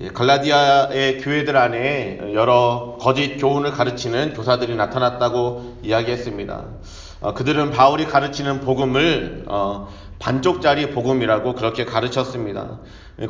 예, 갈라디아의 교회들 안에 여러 거짓 교훈을 가르치는 교사들이 나타났다고 이야기했습니다. 어, 그들은 바울이 가르치는 복음을 어, 반쪽짜리 복음이라고 그렇게 가르쳤습니다.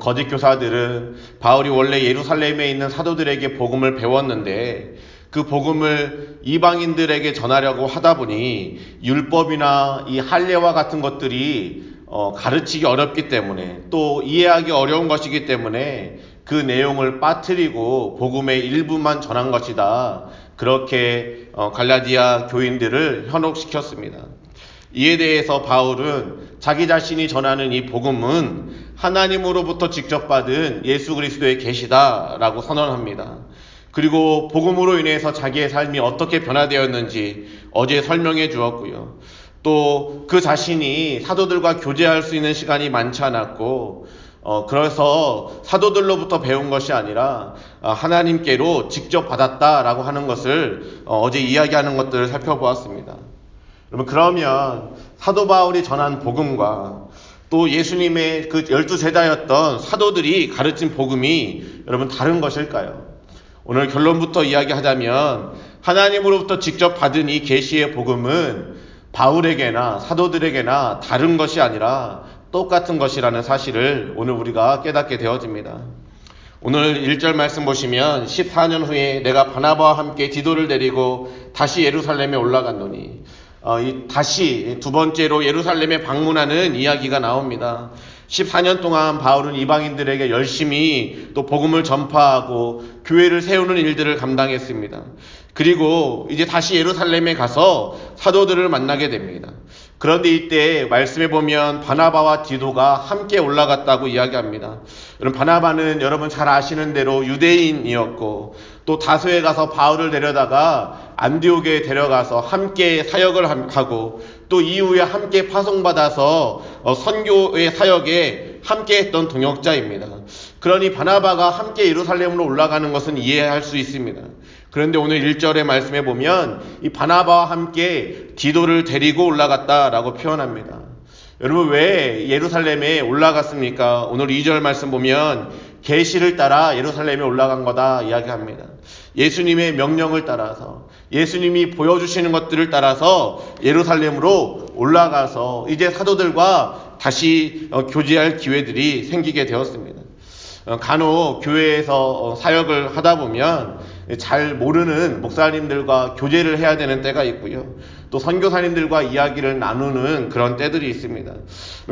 거짓 교사들은 바울이 원래 예루살렘에 있는 사도들에게 복음을 배웠는데 그 복음을 이방인들에게 전하려고 하다 보니 율법이나 이 할례와 같은 것들이 어, 가르치기 어렵기 때문에 또 이해하기 어려운 것이기 때문에 그 내용을 빠뜨리고 복음의 일부만 전한 것이다. 그렇게 어, 갈라디아 교인들을 현혹시켰습니다. 이에 대해서 바울은 자기 자신이 전하는 이 복음은 하나님으로부터 직접 받은 예수 그리스도의 계시다라고 선언합니다. 그리고 복음으로 인해서 자기의 삶이 어떻게 변화되었는지 어제 설명해 주었고요. 또 그 자신이 사도들과 교제할 수 있는 시간이 많지 않았고 어, 그래서 사도들로부터 배운 것이 아니라 어, 하나님께로 직접 받았다라고 하는 것을 어, 제 이야기하는 것들을 살펴보았습니다. 여러분 그러면 사도 바울이 전한 복음과 또 예수님의 그 열두 제자였던 사도들이 가르친 복음이 여러분 다른 것일까요? 오늘 결론부터 이야기하자면 하나님으로부터 직접 받은 이 계시의 복음은 바울에게나 사도들에게나 다른 것이 아니라 똑같은 것이라는 사실을 오늘 우리가 깨닫게 되어집니다. 오늘 1절 말씀 보시면 14년 후에 내가 바나바와 함께 디도를 데리고 다시 예루살렘에 올라갔노니 어, 다시 두 번째로 예루살렘에 방문하는 이야기가 나옵니다. 14년 동안 바울은 이방인들에게 열심히 또 복음을 전파하고 교회를 세우는 일들을 감당했습니다. 그리고 이제 다시 예루살렘에 가서 사도들을 만나게 됩니다. 그런데 이때 말씀해 보면 바나바와 디도가 함께 올라갔다고 이야기합니다. 여러분 바나바는 여러분 잘 아시는 대로 유대인이었고 또 다소에 가서 바울을 데려다가 안디옥에 데려가서 함께 사역을 하고 또 이후에 함께 파송받아서 어, 선교의 사역에 함께 했던 동역자입니다. 그러니 바나바가 함께 예루살렘으로 올라가는 것은 이해할 수 있습니다. 그런데 오늘 1절에 말씀해 보면 이 바나바와 함께 디도를 데리고 올라갔다라고 표현합니다. 여러분 왜 예루살렘에 올라갔습니까? 오늘 2절 말씀 보면 계시를 따라 예루살렘에 올라간 거다 이야기합니다. 예수님의 명령을 따라서 예수님이 보여주시는 것들을 따라서 예루살렘으로 올라가서 이제 사도들과 다시 어, 교제할 기회들이 생기게 되었습니다. 어, 간혹 교회에서 어, 사역을 하다 보면 잘 모르는 목사님들과 교제를 해야 되는 때가 있고요. 또 선교사님들과 이야기를 나누는 그런 때들이 있습니다.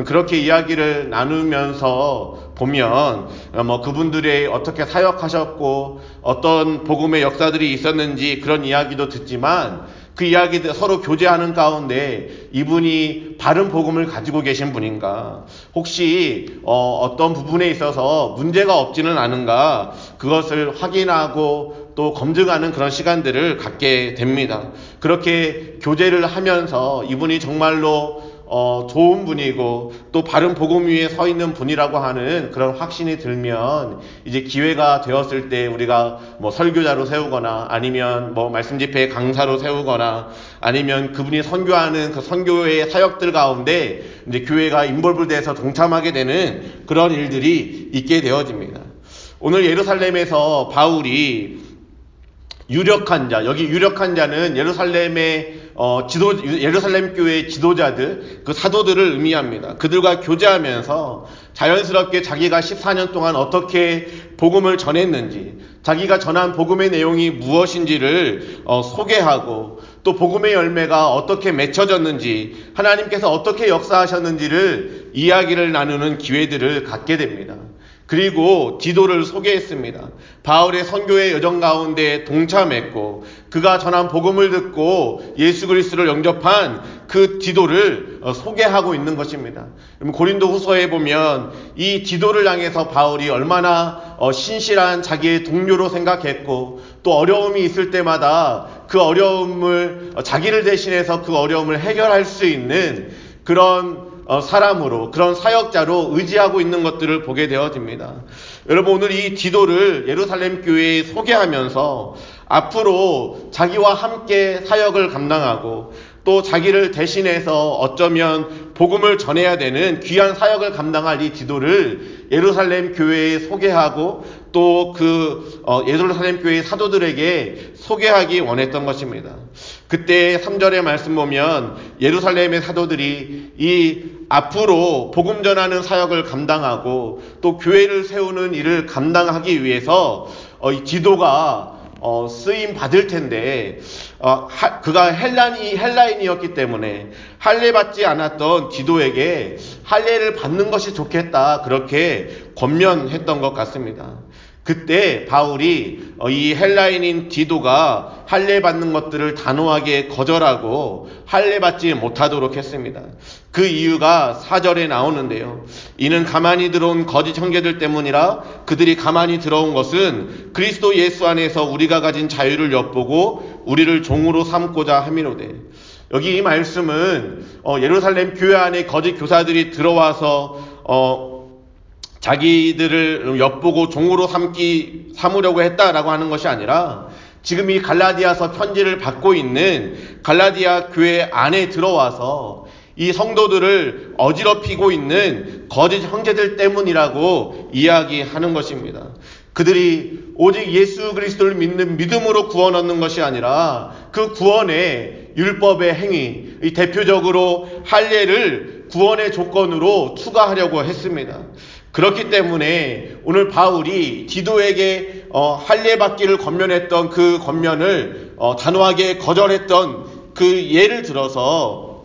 그렇게 이야기를 나누면서 보면 뭐 그분들의 어떻게 사역하셨고 어떤 복음의 역사들이 있었는지 그런 이야기도 듣지만 그 이야기들 서로 교제하는 가운데 이분이 바른 복음을 가지고 계신 분인가? 혹시 어, 떤 부분에 있어서 문제가 없지는 않은가? 그것을 확인하고 또 검증하는 그런 시간들을 갖게 됩니다. 그렇게 교제를 하면서 이분이 정말로 어, 좋은 분이고 또 바른 복음 위에 서 있는 분이라고 하는 그런 확신이 들면 이제 기회가 되었을 때 우리가 뭐 설교자로 세우거나 아니면 뭐 말씀 집회 강사로 세우거나 아니면 그분이 선교하는 그 선교의 사역들 가운데 이제 교회가 인볼브돼서 동참하게 되는 그런 일들이 있게 되어집니다. 오늘 예루살렘에서 바울이 유력한 자, 여기 유력한 자는 예루살렘의 어, 지도, 예루살렘 교회의 지도자들, 그 사도들을 의미합니다. 그들과 교제하면서 자연스럽게 자기가 14년 동안 어떻게 복음을 전했는지, 자기가 전한 복음의 내용이 무엇인지를 어, 소개하고 또 복음의 열매가 어떻게 맺혀졌는지, 하나님께서 어떻게 역사하셨는지를 이야기를 나누는 기회들을 갖게 됩니다. 그리고 디도를 소개했습니다. 바울의 선교의 여정 가운데 동참했고 그가 전한 복음을 듣고 예수 그리스도를 영접한 그 디도를 어, 소개하고 있는 것입니다. 고린도 후서에 보면 이 디도를 향해서 바울이 얼마나 어, 신실한 자기의 동료로 생각했고 또 어려움이 있을 때마다 그 어려움을 어, 자기를 대신해서 그 어려움을 해결할 수 있는 그런 어, 사람으로 그런 사역자로 의지하고 있는 것들을 보게 되어집니다. 여러분 오늘 이 디도를 예루살렘 교회에 소개하면서 앞으로 자기와 함께 사역을 감당하고 또 자기를 대신해서 어쩌면 복음을 전해야 되는 귀한 사역을 감당할 이 디도를 예루살렘 교회에 소개하고 또그 어, 예루살렘 교회 사도들에게 소개하기 원했던 것입니다. 그때 3절의 말씀 보면 예루살렘의 사도들이 이 앞으로 복음 전하는 사역을 감당하고 또 교회를 세우는 일을 감당하기 위해서 어, 이 지도가 어, 쓰임 받을 텐데 어, 하, 그가 헬란이 헬라인이었기 때문에 할례 받지 않았던 디도에게 할례를 받는 것이 좋겠다 그렇게 권면했던 것 같습니다. 그때 바울이 어, 이 헬라인인 디도가 할례 받는 것들을 단호하게 거절하고 할례 받지 못하도록 했습니다. 그 이유가 사절에 나오는데요. 이는 가만히 들어온 거짓 형제들 때문이라 그들이 가만히 들어온 것은 그리스도 예수 안에서 우리가 가진 자유를 엿보고 우리를 종으로 삼고자 함이로되 여기 이 말씀은 어, 예루살렘 교회 안에 거짓 교사들이 들어와서 어, 자기들을 엿보고 종으로 삼기 삼으려고 했다라고 하는 것이 아니라 지금 이 갈라디아서 편지를 받고 있는 갈라디아 교회 안에 들어와서 이 성도들을 어지럽히고 있는 거짓 형제들 때문이라고 이야기하는 것입니다. 그들이 오직 예수 그리스도를 믿는 믿음으로 구원 얻는 것이 아니라 그 구원의 율법의 행위, 이 대표적으로 할례를 구원의 조건으로 추가하려고 했습니다. 그렇기 때문에 오늘 바울이 디도에게 어, 할례 받기를 권면했던 그 권면을 어, 단호하게 거절했던 그 예를 들어서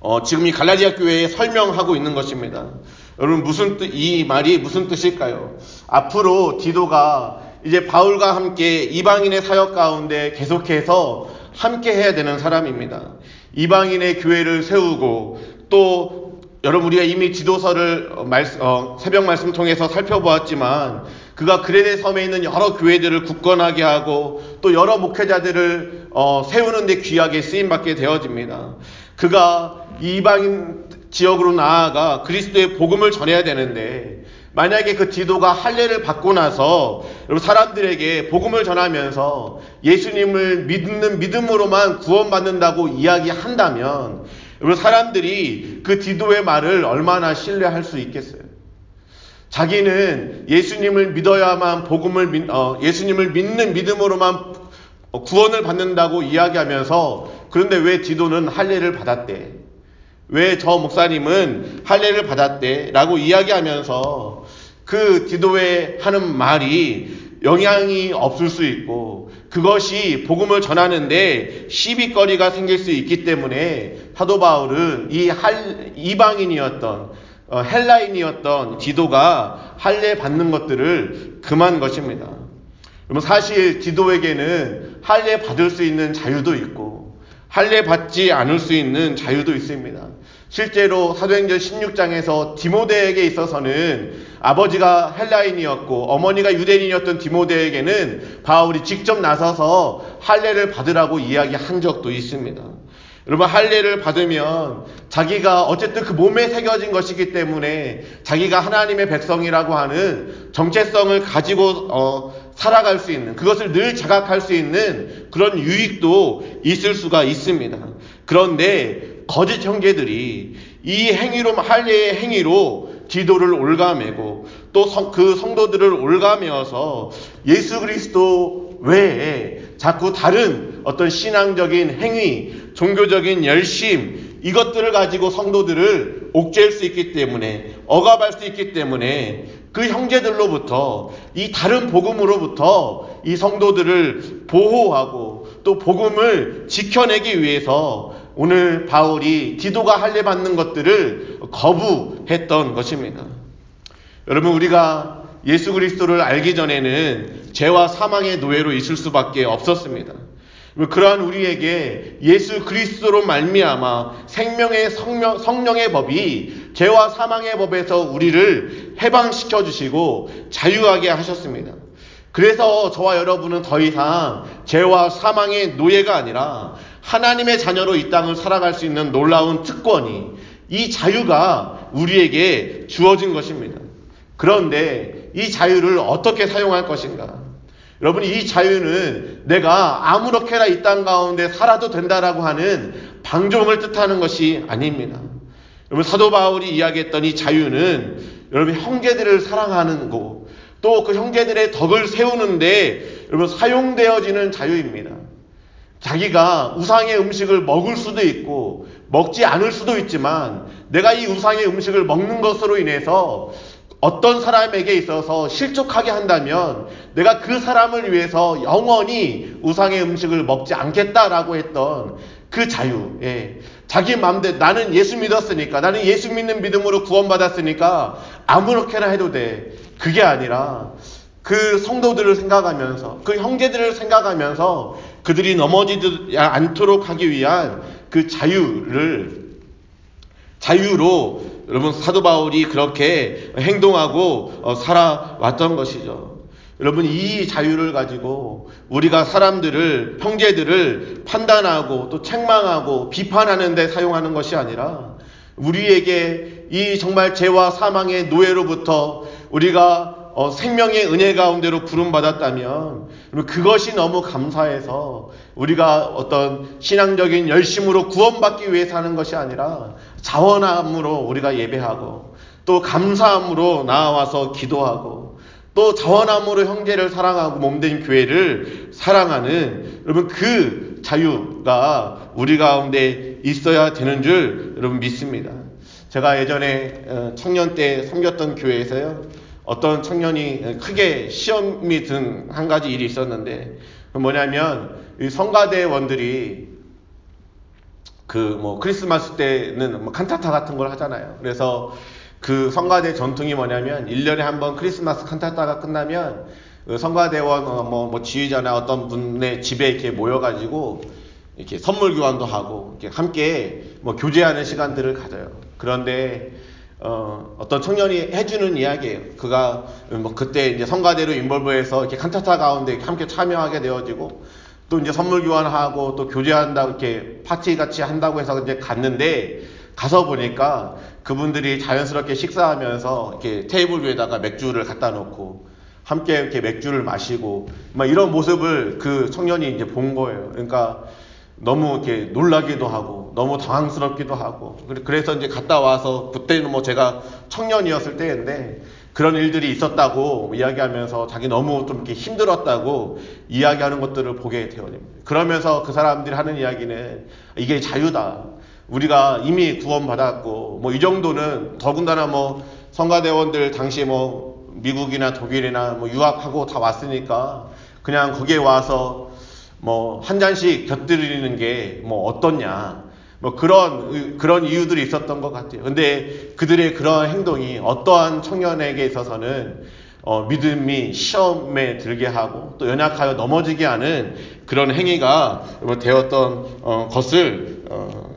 어, 지금 이 갈라디아 교회에 설명하고 있는 것입니다. 여러분 무슨 뜻, 이 말이 무슨 뜻일까요? 앞으로 디도가 이제 바울과 함께 이방인의 사역 가운데 계속해서 함께 해야 되는 사람입니다. 이방인의 교회를 세우고 또 여러분 우리가 이미 지도서를 어, 말, 어, 새벽 말씀 통해서 살펴보았지만 그가 그레데 섬에 있는 여러 교회들을 굳건하게 하고 또 여러 목회자들을 어, 세우는데 귀하게 쓰임 받게 되어집니다. 그가 이방인 지역으로 나아가 그리스도의 복음을 전해야 되는데 만약에 그 지도가 할례를 받고 나서 여러분 사람들에게 복음을 전하면서 예수님을 믿는 믿음으로만 구원받는다고 이야기한다면 여러분 사람들이 그 디도의 말을 얼마나 신뢰할 수 있겠어요? 자기는 예수님을 믿어야만 복음을 믿, 어, 예수님을 믿는 믿음으로만 구원을 받는다고 이야기하면서 그런데 왜 디도는 할례를 받았대? 왜 저 목사님은 할례를 받았대?라고 이야기하면서 그 디도의 하는 말이 영향이 없을 수 있고 그것이 복음을 전하는데 시비거리가 생길 수 있기 때문에 사도 바울은 이 할, 이방인이었던 어, 헬라인이었던 지도가 할례 받는 것들을 금한 것입니다. 그러면 사실 지도에게는 할례 받을 수 있는 자유도 있고 할례 받지 않을 수 있는 자유도 있습니다. 실제로 사도행전 16장에서 디모데에게 있어서는 아버지가 헬라인이었고 어머니가 유대인이었던 디모데에게는 바울이 직접 나서서 할례를 받으라고 이야기한 적도 있습니다. 여러분 할례를 받으면 자기가 어쨌든 그 몸에 새겨진 것이기 때문에 자기가 하나님의 백성이라고 하는 정체성을 가지고 어, 살아갈 수 있는 그것을 늘 자각할 수 있는 그런 유익도 있을 수가 있습니다. 그런데 거짓 형제들이 이 행위로 할례의 행위로 기도를 올가매고 또 그 성도들을 올가매어서 예수 그리스도 외에 자꾸 다른 어떤 신앙적인 행위, 종교적인 열심, 이것들을 가지고 성도들을 옥죄할 수 있기 때문에, 억압할 수 있기 때문에 그 형제들로부터 이 다른 복음으로부터 이 성도들을 보호하고 또 복음을 지켜내기 위해서 오늘 바울이 기도가 할례 받는 것들을 거부했던 것입니다. 여러분 우리가 예수 그리스도를 알기 전에는 죄와 사망의 노예로 있을 수밖에 없었습니다. 그러한 우리에게 예수 그리스도로 말미암아 생명의 성명, 성령의 법이 죄와 사망의 법에서 우리를 해방시켜 주시고 자유하게 하셨습니다. 그래서 저와 여러분은 더 이상 죄와 사망의 노예가 아니라 하나님의 자녀로 이 땅을 살아갈 수 있는 놀라운 특권이 이 자유가 우리에게 주어진 것입니다. 그런데 이 자유를 어떻게 사용할 것인가? 여러분 이 자유는 내가 아무렇게나 이 땅 가운데 살아도 된다라고 하는 방종을 뜻하는 것이 아닙니다. 여러분 사도 바울이 이야기했던 이 자유는 여러분 형제들을 사랑하는 거, 또 그 형제들의 덕을 세우는데 여러분 사용되어지는 자유입니다. 자기가 우상의 음식을 먹을 수도 있고 먹지 않을 수도 있지만 내가 이 우상의 음식을 먹는 것으로 인해서 어떤 사람에게 있어서 실족하게 한다면 내가 그 사람을 위해서 영원히 우상의 음식을 먹지 않겠다라고 했던 그 자유. 예. 자기 마음대로 나는 예수 믿었으니까 나는 예수 믿는 믿음으로 구원받았으니까 아무렇게나 해도 돼. 그게 아니라 그 성도들을 생각하면서 그 형제들을 생각하면서 그들이 넘어지지 않도록 하기 위한 그 자유를 자유로 여러분 사도 바울이 그렇게 행동하고 어, 살아왔던 것이죠. 여러분 이 자유를 가지고 우리가 사람들을 형제들을 판단하고 또 책망하고 비판하는 데 사용하는 것이 아니라 우리에게 이 정말 죄와 사망의 노예로부터 우리가 어, 생명의 은혜 가운데로 부름받았다면 그것이 너무 감사해서 우리가 어떤 신앙적인 열심으로 구원받기 위해서 하는 것이 아니라 자원함으로 우리가 예배하고 또 감사함으로 나와서 기도하고 또 자원함으로 형제를 사랑하고 몸된 교회를 사랑하는 여러분 그 자유가 우리 가운데 있어야 되는 줄 여러분 믿습니다. 제가 예전에 어, 청년 때 섬겼던 교회에서요. 어떤 청년이 크게 시험이 든 한 가지 일이 있었는데 뭐냐면 성가대원들이 그 뭐 크리스마스 때는 뭐 칸타타 같은 걸 하잖아요. 그래서 그 성가대 전통이 뭐냐면 1년에 한 번 크리스마스 칸타타가 끝나면 그 성가대원 어, 뭐, 뭐 지휘자나 어떤 분의 집에 이렇게 모여가지고 이렇게 선물 교환도 하고 이렇게 함께 뭐 교제하는 시간들을 가져요. 그런데 어, 어떤 청년이 해주는 이야기예요. 그가 뭐 그때 이제 성가대로 인볼브해서 이렇게 칸타타 가운데 함께 참여하게 되어지고 또 이제 선물 교환하고 또 교제한다고 이렇게 파티 같이 한다고 해서 이제 갔는데 가서 보니까 그분들이 자연스럽게 식사하면서 이렇게 테이블 위에다가 맥주를 갖다 놓고 함께 이렇게 맥주를 마시고 막 이런 모습을 그 청년이 이제 본 거예요. 그러니까 너무 이렇게 놀라기도 하고 너무 당황스럽기도 하고 그래서 이제 갔다 와서 그때는 뭐 제가 청년이었을 때인데 그런 일들이 있었다고 이야기하면서 자기 너무 좀 이렇게 힘들었다고 이야기하는 것들을 보게 되어집니다. 그러면서 그 사람들이 하는 이야기는 이게 자유다. 우리가 이미 구원받았고 뭐 이 정도는 더군다나 뭐 성가대원들 당시에 뭐 미국이나 독일이나 뭐 유학하고 다 왔으니까 그냥 거기에 와서 뭐 한 잔씩 곁들이는 게 뭐 어떻냐. 뭐 그런 그런 이유들이 있었던 것 같아요. 근데 그들의 그러한 행동이 어떠한 청년에게 있어서는 어, 믿음이 시험에 들게 하고 또 연약하여 넘어지게 하는 그런 행위가 되었던 어, 것을 어,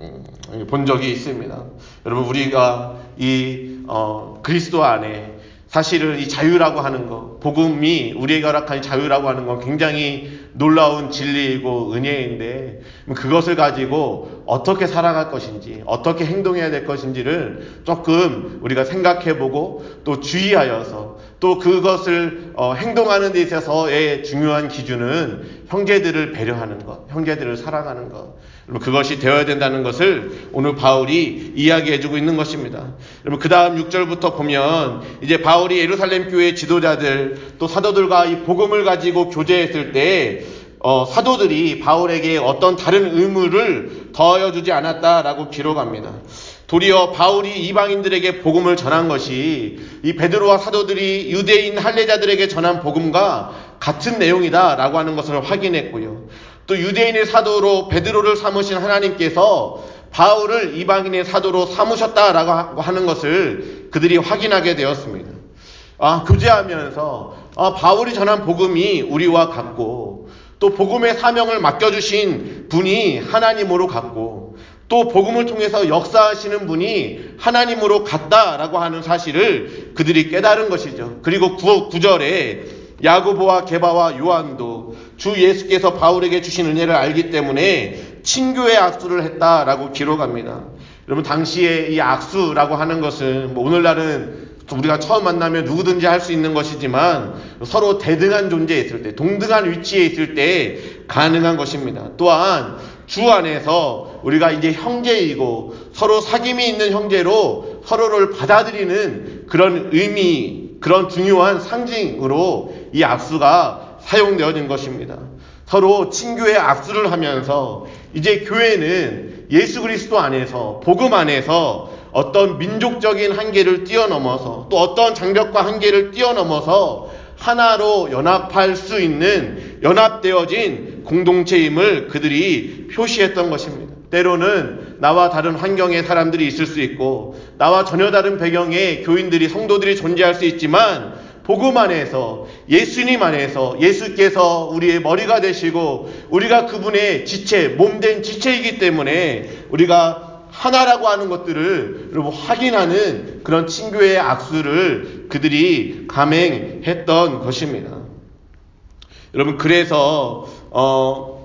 음, 본 적이 있습니다. 여러분 우리가 이 어, 그리스도 안에 사실은 이 자유라고 하는 것, 복음이 우리에게 허락한 자유라고 하는 건 굉장히 놀라운 진리이고 은혜인데 그것을 가지고 어떻게 살아갈 것인지, 어떻게 행동해야 될 것인지를 조금 우리가 생각해보고 또 주의하여서 또 그것을 어, 행동하는 데 있어서의 중요한 기준은 형제들을 배려하는 것, 형제들을 사랑하는 것. 그것이 되어야 된다는 것을 오늘 바울이 이야기해 주고 있는 것입니다. 여러분 그 다음 6절부터 보면 이제 바울이 예루살렘 교회 지도자들 또 사도들과 이 복음을 가지고 교제했을 때 어, 사도들이 바울에게 어떤 다른 의무를 더하여주지 않았다라고 기록합니다. 도리어 바울이 이방인들에게 복음을 전한 것이 이 베드로와 사도들이 유대인 할례자들에게 전한 복음과 같은 내용이다라고 하는 것을 확인했고요. 또 유대인의 사도로 베드로를 삼으신 하나님께서 바울을 이방인의 사도로 삼으셨다라고 하는 것을 그들이 확인하게 되었습니다. 아, 교제하면서 아, 바울이 전한 복음이 우리와 같고 또 복음의 사명을 맡겨주신 분이 하나님으로 같고 또 복음을 통해서 역사하시는 분이 하나님으로 같다라고 하는 사실을 그들이 깨달은 것이죠. 그리고 9, 9절에 야고보와 게바와 요한도 주 예수께서 바울에게 주신 은혜를 알기 때문에 친교의 악수를 했다라고 기록합니다. 여러분 당시에 이 악수라고 하는 것은 뭐 오늘날은 우리가 처음 만나면 누구든지 할 수 있는 것이지만 서로 대등한 존재에 있을 때, 동등한 위치에 있을 때 가능한 것입니다. 또한 주 안에서 우리가 이제 형제이고 서로 사귐이 있는 형제로 서로를 받아들이는 그런 의미 그런 중요한 상징으로 이 악수가 사용되어진 것입니다. 서로 친교의 악수를 하면서 이제 교회는 예수 그리스도 안에서 복음 안에서 어떤 민족적인 한계를 뛰어넘어서 또 어떤 장벽과 한계를 뛰어넘어서 하나로 연합할 수 있는 연합되어진 공동체임을 그들이 표시했던 것입니다. 때로는 나와 다른 환경의 사람들이 있을 수 있고 나와 전혀 다른 배경의 교인들이 성도들이 존재할 수 있지만 복음 안에서 예수님 안에서 예수께서 우리의 머리가 되시고 우리가 그분의 지체 몸된 지체이기 때문에 우리가 하나라고 하는 것들을 여러분 확인하는 그런 친교의 악수를 그들이 감행했던 것입니다. 여러분 그래서 어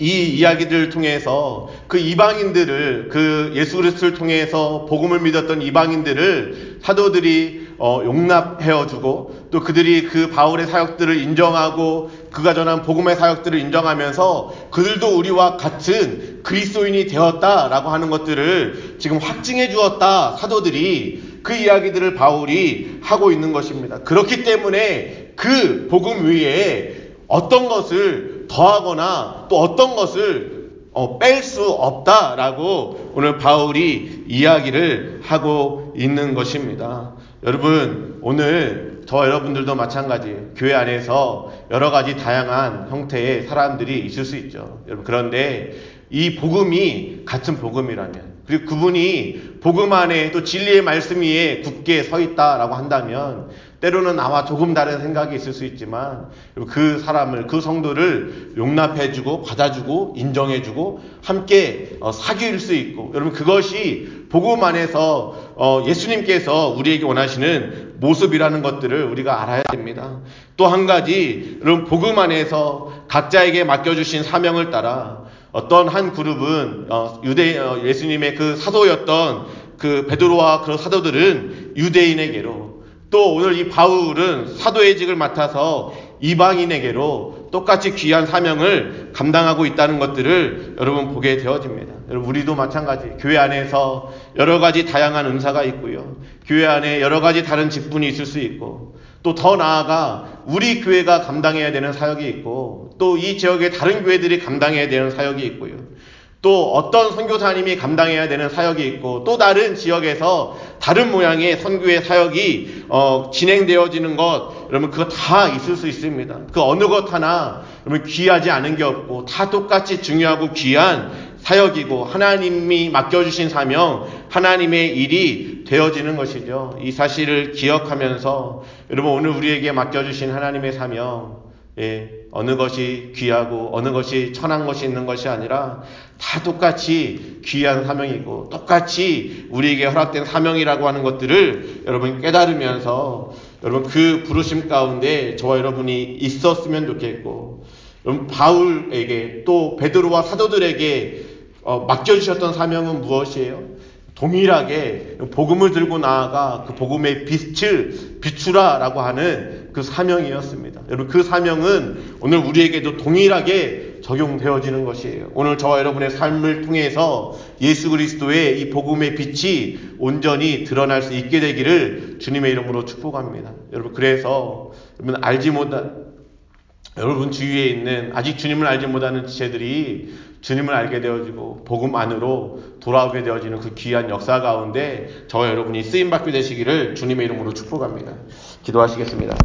이 이야기들을 통해서 그 이방인들을 그 예수 그리스도를 통해서 복음을 믿었던 이방인들을 사도들이 어, 용납해주고 또 그들이 그 바울의 사역들을 인정하고 그가 전한 복음의 사역들을 인정하면서 그들도 우리와 같은 그리스도인이 되었다라고 하는 것들을 지금 확증해 주었다 사도들이 그 이야기들을 바울이 하고 있는 것입니다. 그렇기 때문에 그 복음 위에 어떤 것을 더하거나 또 어떤 것을 어, 뺄 수 없다라고 오늘 바울이 이야기를 하고 있는 것입니다. 여러분, 오늘 저 여러분들도 마찬가지예요. 교회 안에서 여러 가지 다양한 형태의 사람들이 있을 수 있죠. 여러분, 그런데 이 복음이 같은 복음이라면, 그리고 그분이 복음 안에 또 진리의 말씀 위에 굳게 서 있다라고 한다면, 때로는 나와 조금 다른 생각이 있을 수 있지만 그 사람을 그 성도를 용납해주고 받아주고 인정해주고 함께 어, 사귈 수 있고 여러분 그것이 복음 안에서 어, 예수님께서 우리에게 원하시는 모습이라는 것들을 우리가 알아야 됩니다. 또 한 가지 여러분 복음 안에서 각자에게 맡겨주신 사명을 따라 어떤 한 그룹은 어, 유대 예수님의 그 사도였던 그 베드로와 그 사도들은 유대인에게로 또 오늘 이 바울은 사도의 직을 맡아서 이방인에게로 똑같이 귀한 사명을 감당하고 있다는 것들을 여러분 보게 되어집니다. 여러분 우리도 마찬가지 교회 안에서 여러 가지 다양한 은사가 있고요. 교회 안에 여러 가지 다른 직분이 있을 수 있고 또 더 나아가 우리 교회가 감당해야 되는 사역이 있고 또 이 지역의 다른 교회들이 감당해야 되는 사역이 있고요. 또 어떤 선교사님이 감당해야 되는 사역이 있고 또 다른 지역에서 다른 모양의 선교의 사역이 어, 진행되어지는 것 여러분 그거 다 있을 수 있습니다. 그 어느 것 하나 여러분 귀하지 않은 게 없고 다 똑같이 중요하고 귀한 사역이고 하나님이 맡겨주신 사명 하나님의 일이 되어지는 것이죠. 이 사실을 기억하면서 여러분 오늘 우리에게 맡겨주신 하나님의 사명 예, 어느 것이 귀하고 어느 것이 천한 것이 있는 것이 아니라 다 똑같이 귀한 사명이고 똑같이 우리에게 허락된 사명이라고 하는 것들을 여러분 깨달으면서 여러분 그 부르심 가운데 저와 여러분이 있었으면 좋겠고 여러분 바울에게 또 베드로와 사도들에게 어, 맡겨주셨던 사명은 무엇이에요? 동일하게 복음을 들고 나아가 그 복음의 빛을 비추라라고 하는 그 사명이었습니다. 여러분 그 사명은 오늘 우리에게도 동일하게 적용되어지는 것이에요. 오늘 저와 여러분의 삶을 통해서 예수 그리스도의 이 복음의 빛이 온전히 드러날 수 있게 되기를 주님의 이름으로 축복합니다. 여러분 그래서 여러분 알지 못한 여러분 주위에 있는 아직 주님을 알지 못하는 지체들이 주님을 알게 되어지고 복음 안으로 돌아오게 되어지는 그 귀한 역사 가운데 저와 여러분이 쓰임 받게 되시기를 주님의 이름으로 축복합니다. 기도하시겠습니다.